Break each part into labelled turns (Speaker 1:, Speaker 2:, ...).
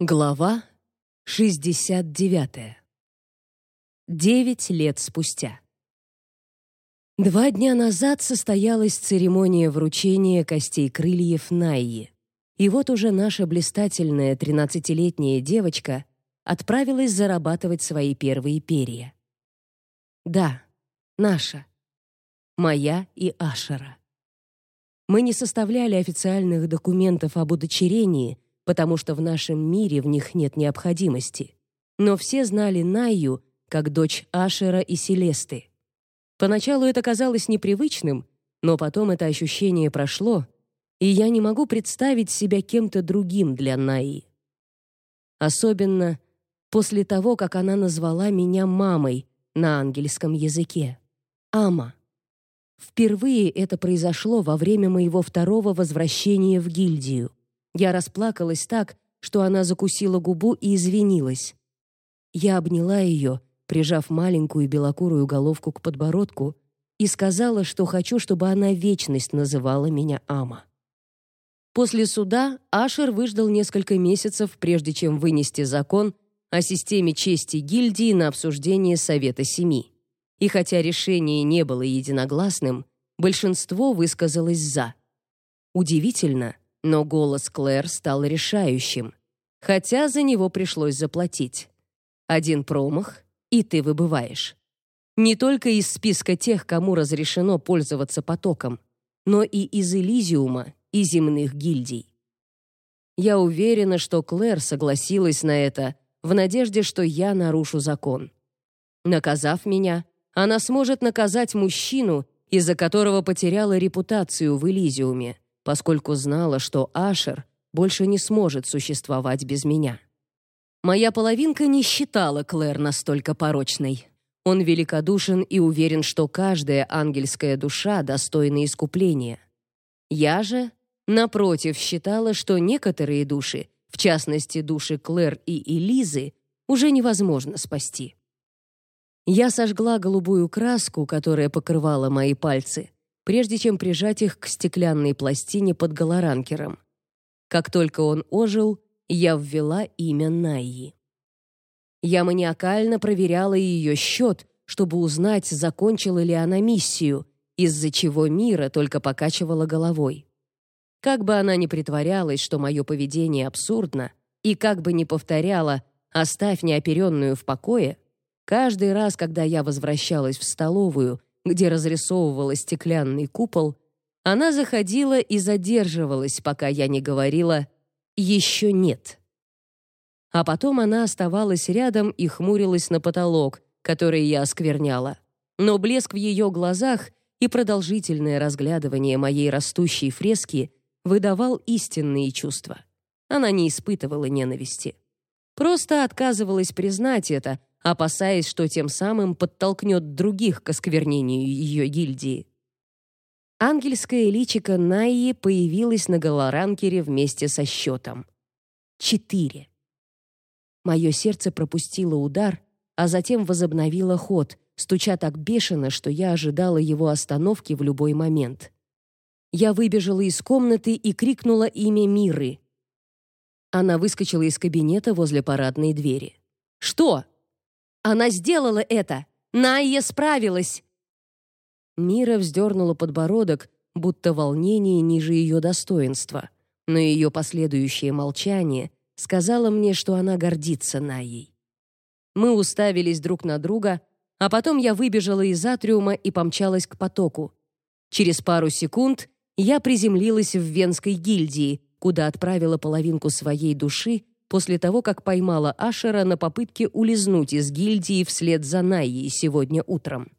Speaker 1: Глава 69. Девять лет спустя. Два дня назад состоялась церемония вручения костей крыльев Найи. И вот уже наша блистательная тринадцатилетняя девочка отправилась зарабатывать свои первые перья. Да, наша. Моя и Ашера. Мы не составляли официальных документов об удочерении, потому что в нашем мире в них нет необходимости. Но все знали Найю как дочь Ашера и Селесты. Поначалу это казалось непривычным, но потом это ощущение прошло, и я не могу представить себя кем-то другим для Наи. Особенно после того, как она назвала меня мамой на ангельском языке. Ама. Впервые это произошло во время моего второго возвращения в гильдию. Я расплакалась так, что она закусила губу и извинилась. Я обняла ее, прижав маленькую белокурую головку к подбородку, и сказала, что хочу, чтобы она вечность называла меня Ама. После суда Ашер выждал несколько месяцев, прежде чем вынести закон о системе чести гильдии на обсуждение Совета Семи. И хотя решение не было единогласным, большинство высказалось «за». Удивительно, но голос Клэр стал решающим, хотя за него пришлось заплатить. Один промах, и ты выбываешь. Не только из списка тех, кому разрешено пользоваться потоком, но и из Элизиума и земных гильдий. Я уверена, что Клэр согласилась на это в надежде, что я нарушу закон. Наказав меня, она сможет наказать мужчину, из-за которого потеряла репутацию в Элизиуме, поскольку знала, что Ашер больше не сможет существовать без меня. Моя половинка не считала Клэр настолько порочной. Он великодушен и уверен, что каждая ангельская душа достойна искупления. Я же, напротив, считала, что некоторые души, в частности души Клэр и Элизы, уже невозможно спасти. Я сожгла голубую краску, которая покрывала мои пальцы, прежде чем прижать их к стеклянной пластине под голоранкером. Как только он ожил, я ввела имя Найи. Я маниакально проверяла ее счет, чтобы узнать, закончила ли она миссию, из-за чего Мира только покачивала головой. Как бы она ни притворялась, что мое поведение абсурдно, и как бы ни повторяла «оставь неоперенную в покое», каждый раз, когда я возвращалась в столовую где разрисовывала стеклянный купол, она заходила и задерживалась, пока я не говорила «еще нет». А потом она оставалась рядом и хмурилась на потолок, который я оскверняла. Но блеск в ее глазах и продолжительное разглядывание моей растущей фрески выдавал истинные чувства. Она не испытывала ненависти. Просто отказывалась признать это, опасаясь, что тем самым подтолкнет других к осквернению ее гильдии. Ангельское личико Найи появилось на голоранкере вместе со счетом. Четыре. Мое сердце пропустило удар, а затем возобновило ход, стуча так бешено, что я ожидала его остановки в любой момент. Я выбежала из комнаты и крикнула имя Миры. Она выскочила из кабинета возле парадной двери. «Что?» Она сделала это! Найя справилась!» Мира вздернула подбородок, будто волнение ниже ее достоинства, но ее последующее молчание сказало мне, что она гордится Найей. Мы уставились друг на друга, а потом я выбежала из атриума и помчалась к потоку. Через пару секунд я приземлилась в Венской гильдии, куда отправила половинку своей души после того, как поймала Ашера на попытке улизнуть из гильдии вслед за Найей сегодня утром.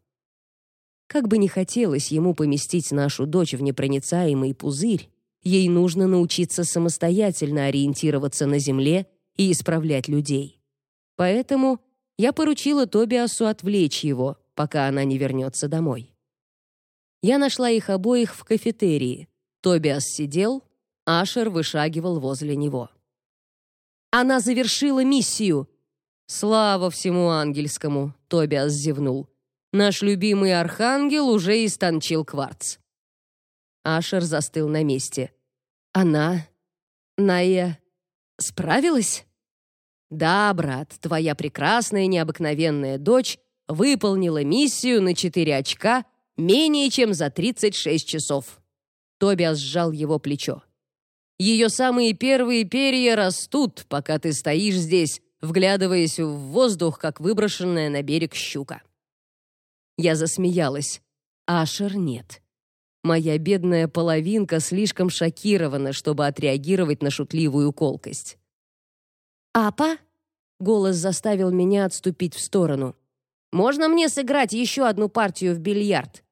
Speaker 1: Как бы ни хотелось ему поместить нашу дочь в непроницаемый пузырь, ей нужно научиться самостоятельно ориентироваться на земле и исправлять людей. Поэтому я поручила Тобиасу отвлечь его, пока она не вернется домой. Я нашла их обоих в кафетерии. Тобиас сидел, Ашер вышагивал возле него. Она завершила миссию. Слава всему ангельскому, Тобиас зевнул. Наш любимый архангел уже истончил кварц. Ашер застыл на месте. Она, Ная, справилась? Да, брат, твоя прекрасная необыкновенная дочь выполнила миссию на 4 очка менее чем за 36 часов. Тобиас сжал его плечо. Ее самые первые перья растут, пока ты стоишь здесь, вглядываясь в воздух, как выброшенная на берег щука. Я засмеялась. Ашер нет. Моя бедная половинка слишком шокирована, чтобы отреагировать на шутливую колкость. «Апа?» — голос заставил меня отступить в сторону. «Можно мне сыграть еще одну партию в бильярд?»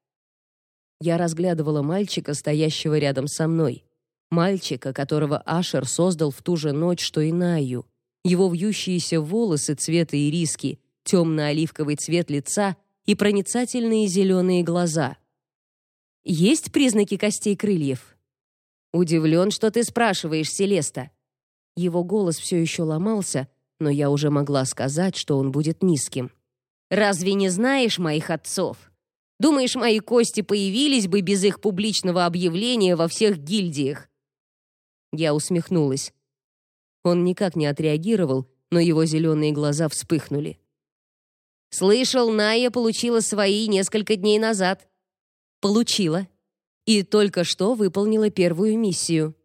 Speaker 1: Я разглядывала мальчика, стоящего рядом со мной. Мальчика, которого Ашер создал в ту же ночь, что и Наю. Его вьющиеся волосы цвета ириски, темно-оливковый цвет лица и проницательные зеленые глаза — есть признаки костей крыльев? Удивлен, что ты спрашиваешь, Селеста. Его голос все еще ломался, но я уже могла сказать, что он будет низким. Разве не знаешь моих отцов? Думаешь, мои кости появились бы без их публичного объявления во всех гильдиях? Я усмехнулась. Он никак не отреагировал, но его зеленые глаза вспыхнули. Слышал, Ная получила свои несколько дней назад. Получила. И только что выполнила первую миссию.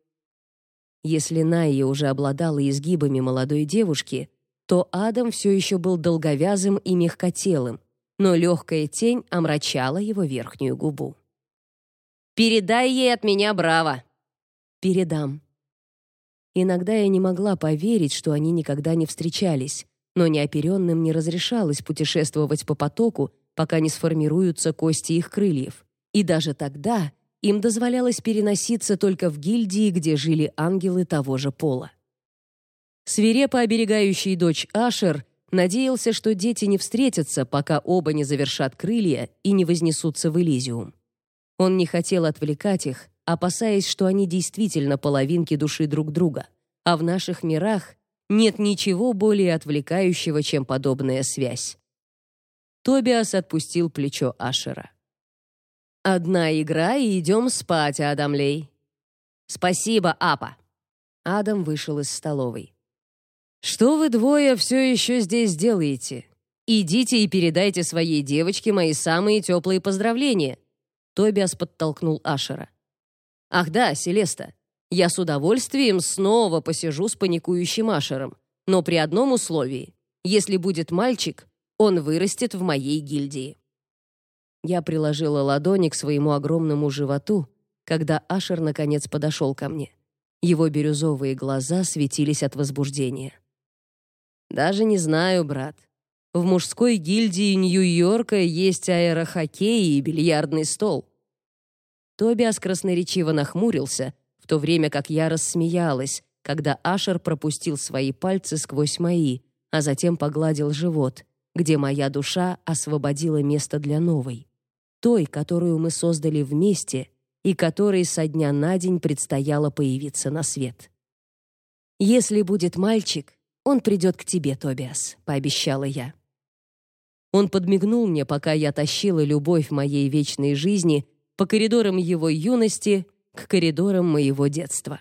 Speaker 1: Если Найя уже обладала изгибами молодой девушки, то Адам все еще был долговязым и мягкотелым, но легкая тень омрачала его верхнюю губу. «Передай ей от меня браво!» «Передам». Иногда я не могла поверить, что они никогда не встречались, но неоперенным не разрешалось путешествовать по потоку, пока не сформируются кости их крыльев. И даже тогда им дозволялось переноситься только в гильдии, где жили ангелы того же пола. Свирепо оберегающий дочь Ашер надеялся, что дети не встретятся, пока оба не завершат крылья и не вознесутся в Элизиум. Он не хотел отвлекать их, опасаясь, что они действительно половинки души друг друга, а в наших мирах нет ничего более отвлекающего, чем подобная связь. Тобиас отпустил плечо Ашера. Одна игра и идем спать, Адамлей. Спасибо, Апа. Адам вышел из столовой. Что вы двое все еще здесь делаете? Идите и передайте своей девочке мои самые теплые поздравления. Тобиас подтолкнул Ашера. Ах да, Селеста. Я с удовольствием снова посижу с паникующим Ашером, но при одном условии. Если будет мальчик, он вырастет в моей гильдии. Я приложила ладони к своему огромному животу, когда Ашер наконец подошел ко мне. Его бирюзовые глаза светились от возбуждения. Даже не знаю, брат. В мужской гильдии Нью-Йорка есть аэрохоккей и бильярдный стол. Тобиас красноречиво нахмурился, в то время как я рассмеялась, когда Ашер пропустил свои пальцы сквозь мои, а затем погладил живот, где моя душа освободила место для новой той, которую мы создали вместе и которой со дня на день предстояло появиться на свет. Если будет мальчик, он придет к тебе, Тобиас, пообещала я. Он подмигнул мне, пока я тащила любовь моей вечной жизни по коридорам его юности к коридорам моего детства.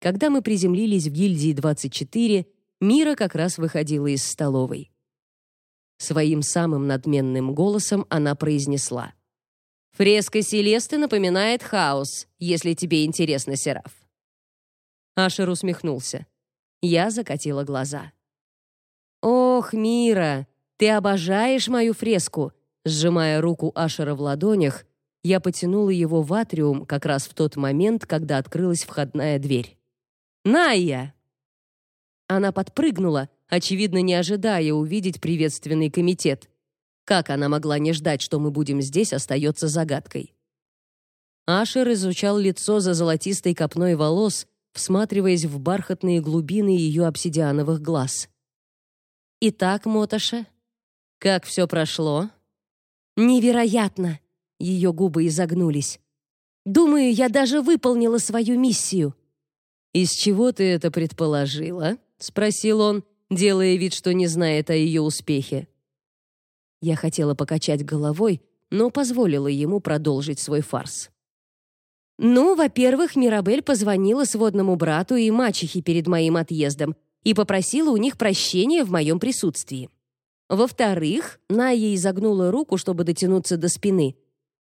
Speaker 1: Когда мы приземлились в гильдии 24, Мира как раз выходила из столовой. Своим самым надменным голосом она произнесла. «Фреска Селесты напоминает хаос, если тебе интересно, Сераф». Ашер усмехнулся. Я закатила глаза. «Ох, Мира, ты обожаешь мою фреску!» Сжимая руку Ашера в ладонях, я потянула его в атриум как раз в тот момент, когда открылась входная дверь. «Найя!» Она подпрыгнула, очевидно, не ожидая увидеть приветственный комитет. Как она могла не ждать, что мы будем здесь, остается загадкой. Ашер изучал лицо за золотистой копной волос, всматриваясь в бархатные глубины ее обсидиановых глаз. «Итак, Мотоша, как все прошло?» «Невероятно!» — ее губы изогнулись. «Думаю, я даже выполнила свою миссию». «Из чего ты это предположила?» — спросил он, делая вид, что не знает о ее успехе. Я хотела покачать головой, но позволила ему продолжить свой фарс. Ну, во-первых, Мирабель позвонила сводному брату и мачехе перед моим отъездом, и попросила у них прощения в моем присутствии. Во-вторых, Найя изогнула руку, чтобы дотянуться до спины.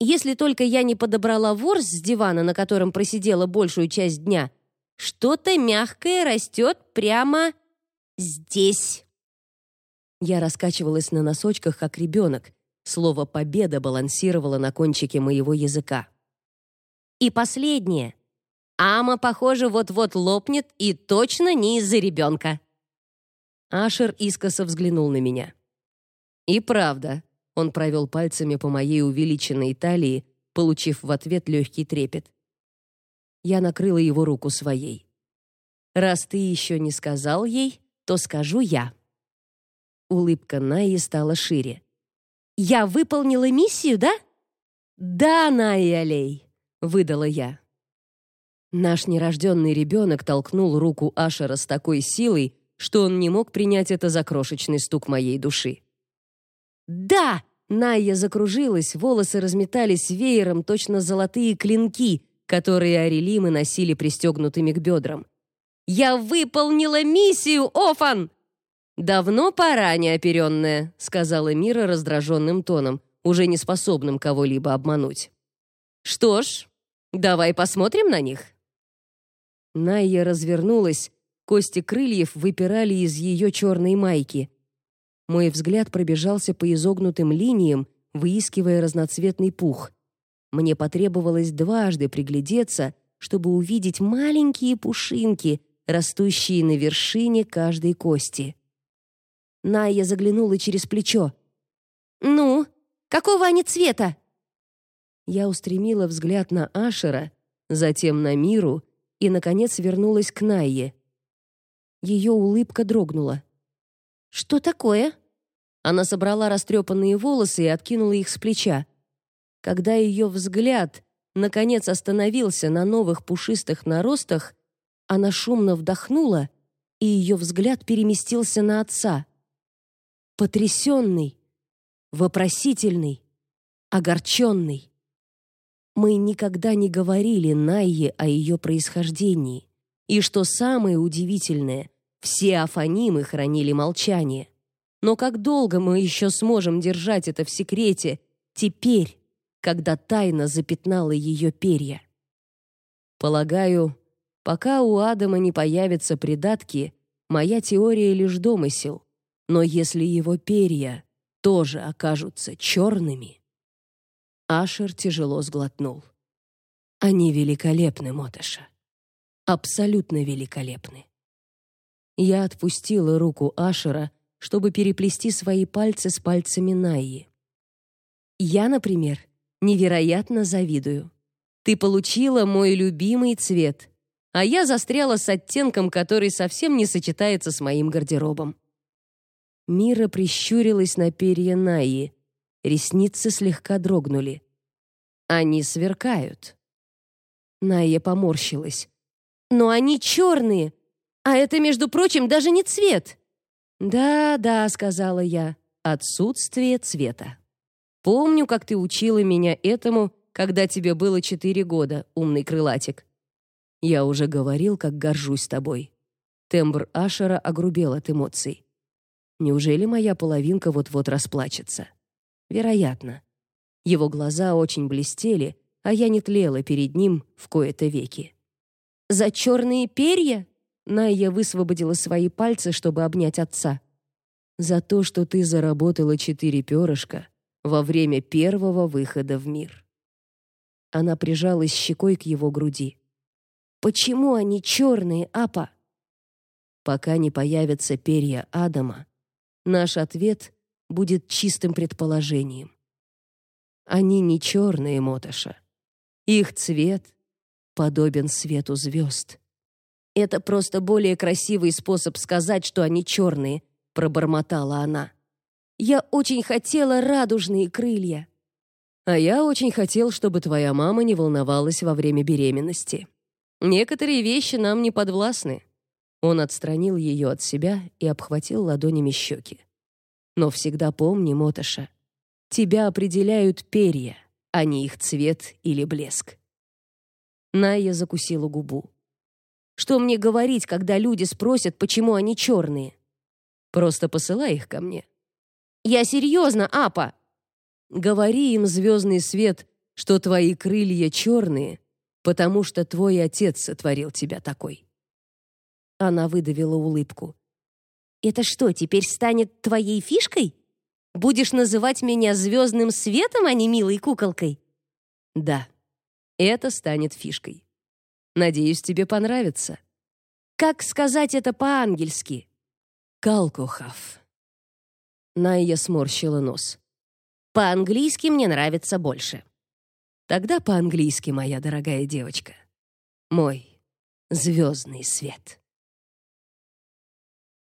Speaker 1: Если только я не подобрала ворс с дивана, на котором просидела большую часть дня, что-то мягкое растет прямо здесь. Я раскачивалась на носочках, как ребенок. Слово «победа» балансировало на кончике моего языка. И последнее. Ама, похоже, вот-вот лопнет, и точно не из-за ребенка. Ашер искоса взглянул на меня. И правда, он провел пальцами по моей увеличенной талии, получив в ответ легкий трепет. Я накрыла его руку своей. Раз ты еще не сказал ей, то скажу я. Улыбка Наи стала шире. Я выполнила миссию, да? Да, Наи Алей, выдала я. Наш нерожденный ребенок толкнул руку Ашера с такой силой, что он не мог принять это за крошечный стук моей души. «Да!» Найя закружилась, волосы разметались веером, точно золотые клинки, которые арелимы носили пристегнутыми к бедрам. «Я выполнила миссию, Офан!» «Давно пора, неоперенная», — сказала Мира раздраженным тоном, уже не способным кого-либо обмануть. «Что ж, давай посмотрим на них». Найя развернулась, кости крыльев выпирали из ее черной майки. Мой взгляд пробежался по изогнутым линиям, выискивая разноцветный пух. Мне потребовалось дважды приглядеться, чтобы увидеть маленькие пушинки, растущие на вершине каждой кости. Найя заглянула через плечо. «Ну, какого они цвета?» Я устремила взгляд на Ашера, затем на Миру и, наконец, вернулась к Найе. Ее улыбка дрогнула. «Что такое?» Она собрала растрепанные волосы и откинула их с плеча. Когда ее взгляд наконец остановился на новых пушистых наростах, она шумно вдохнула, и ее взгляд переместился на отца. Потрясенный, вопросительный, огорченный. Мы никогда не говорили Найе о ее происхождении. И что самое удивительное, все афанимы хранили молчание. Но как долго мы еще сможем держать это в секрете теперь, когда тайна запятнала ее перья? Полагаю, пока у Адама не появятся придатки, моя теория лишь домысел. Но если его перья тоже окажутся черными... Ашер тяжело сглотнул. Они великолепны, Мотыша. Абсолютно великолепны. Я отпустила руку Ашера, чтобы переплести свои пальцы с пальцами Найи. Я, например, невероятно завидую. Ты получила мой любимый цвет, а я застряла с оттенком, который совсем не сочетается с моим гардеробом. Мира прищурилась на перья Найи. Ресницы слегка дрогнули. Они сверкают. Найя поморщилась. Но они черные, а это, между прочим, даже не цвет. «Да, да», — сказала я, — «отсутствие цвета». «Помню, как ты учила меня этому, когда тебе было четыре года, умный крылатик». «Я уже говорил, как горжусь тобой». Тембр Ашера огрубел от эмоций. «Неужели моя половинка вот-вот расплачется?» «Вероятно». Его глаза очень блестели, а я не тлела перед ним в кои-то веки. «За черные перья?» Найя высвободила свои пальцы, чтобы обнять отца. «За то, что ты заработала четыре перышка во время первого выхода в мир». Она прижалась щекой к его груди. «Почему они черные, Апа?» «Пока не появятся перья Адама, наш ответ будет чистым предположением. Они не черные, Мотоша. Их цвет подобен свету звезд». Это просто более красивый способ сказать, что они черные, пробормотала она. Я очень хотела радужные крылья. А я очень хотел, чтобы твоя мама не волновалась во время беременности. Некоторые вещи нам не подвластны. Он отстранил ее от себя и обхватил ладонями щеки. Но всегда помни, Мотоша, тебя определяют перья, а не их цвет или блеск. Найя закусила губу. Что мне говорить, когда люди спросят, почему они черные? Просто посылай их ко мне. Я серьезно, Апа. Говори им, звездный свет, что твои крылья черные, потому что твой отец сотворил тебя такой. Она выдавила улыбку. Это что, теперь станет твоей фишкой? Будешь называть меня звездным светом, а не милой куколкой? Да. Это станет фишкой. Надеюсь, тебе понравится. Как сказать это по-ангельски? Калкухав. Найя сморщила нос. По-английски мне нравится больше. Тогда по-английски, моя дорогая девочка. Мой звездный свет.